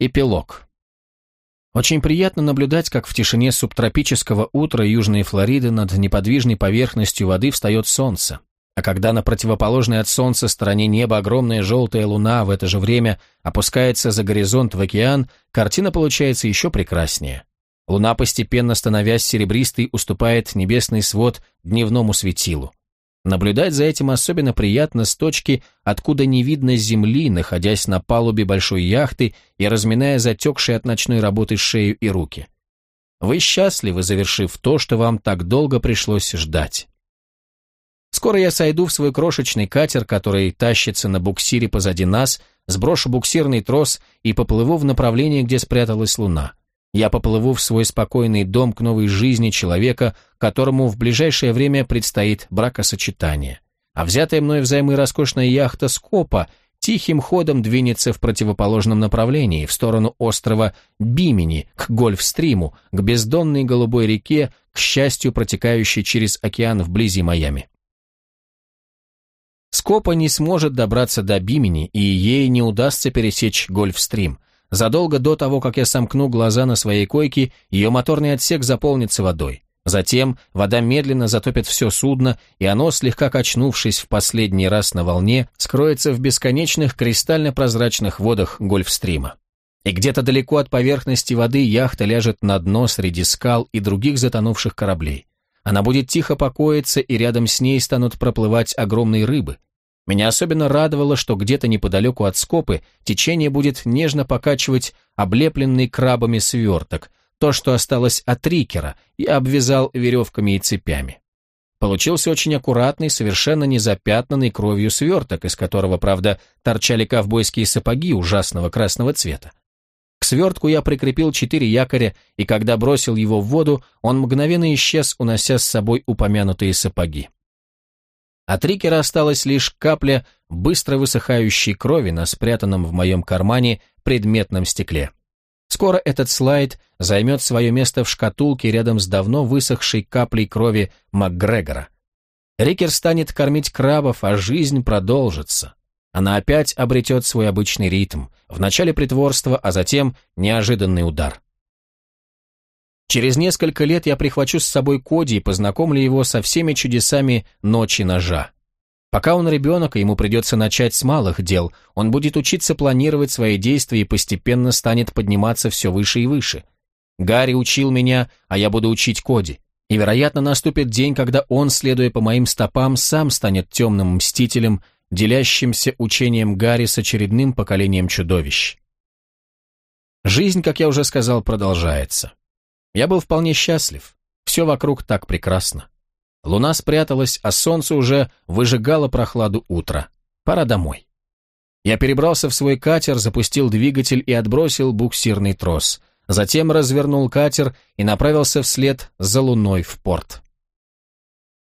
Эпилог. Очень приятно наблюдать, как в тишине субтропического утра Южной Флориды над неподвижной поверхностью воды встает солнце. А когда на противоположной от солнца стороне неба огромная желтая луна в это же время опускается за горизонт в океан, картина получается еще прекраснее. Луна, постепенно становясь серебристой, уступает небесный свод дневному светилу. Наблюдать за этим особенно приятно с точки, откуда не видно земли, находясь на палубе большой яхты и разминая затекшие от ночной работы шею и руки. Вы счастливы, завершив то, что вам так долго пришлось ждать. Скоро я сойду в свой крошечный катер, который тащится на буксире позади нас, сброшу буксирный трос и поплыву в направлении, где спряталась луна. Я поплыву в свой спокойный дом к новой жизни человека, которому в ближайшее время предстоит бракосочетание. А взятая мной взаймы роскошная яхта Скопа тихим ходом двинется в противоположном направлении, в сторону острова Бимени, к Гольфстриму, к бездонной голубой реке, к счастью, протекающей через океан вблизи Майами. Скопа не сможет добраться до Бимени, и ей не удастся пересечь Гольфстрим. Задолго до того, как я сомкну глаза на своей койке, ее моторный отсек заполнится водой. Затем вода медленно затопит все судно, и оно, слегка качнувшись в последний раз на волне, скроется в бесконечных кристально-прозрачных водах Гольфстрима. И где-то далеко от поверхности воды яхта ляжет на дно среди скал и других затонувших кораблей. Она будет тихо покоиться, и рядом с ней станут проплывать огромные рыбы – меня особенно радовало, что где-то неподалеку от скопы течение будет нежно покачивать облепленный крабами сверток, то, что осталось от рикера, и обвязал веревками и цепями. Получился очень аккуратный, совершенно не запятнанный кровью сверток, из которого, правда, торчали ковбойские сапоги ужасного красного цвета. К свертку я прикрепил четыре якоря, и когда бросил его в воду, он мгновенно исчез, унося с собой упомянутые сапоги. От Рикера осталась лишь капля быстро высыхающей крови на спрятанном в моем кармане предметном стекле. Скоро этот слайд займет свое место в шкатулке рядом с давно высохшей каплей крови МакГрегора. Рикер станет кормить крабов, а жизнь продолжится. Она опять обретет свой обычный ритм, вначале притворство, а затем неожиданный удар. Через несколько лет я прихвачу с собой Коди и познакомлю его со всеми чудесами ночи ножа. Пока он ребенок, ему придется начать с малых дел, он будет учиться планировать свои действия и постепенно станет подниматься все выше и выше. Гарри учил меня, а я буду учить Коди. И, вероятно, наступит день, когда он, следуя по моим стопам, сам станет темным мстителем, делящимся учением Гарри с очередным поколением чудовищ. Жизнь, как я уже сказал, продолжается. Я был вполне счастлив. Все вокруг так прекрасно. Луна спряталась, а солнце уже выжигало прохладу утра. Пора домой. Я перебрался в свой катер, запустил двигатель и отбросил буксирный трос. Затем развернул катер и направился вслед за луной в порт.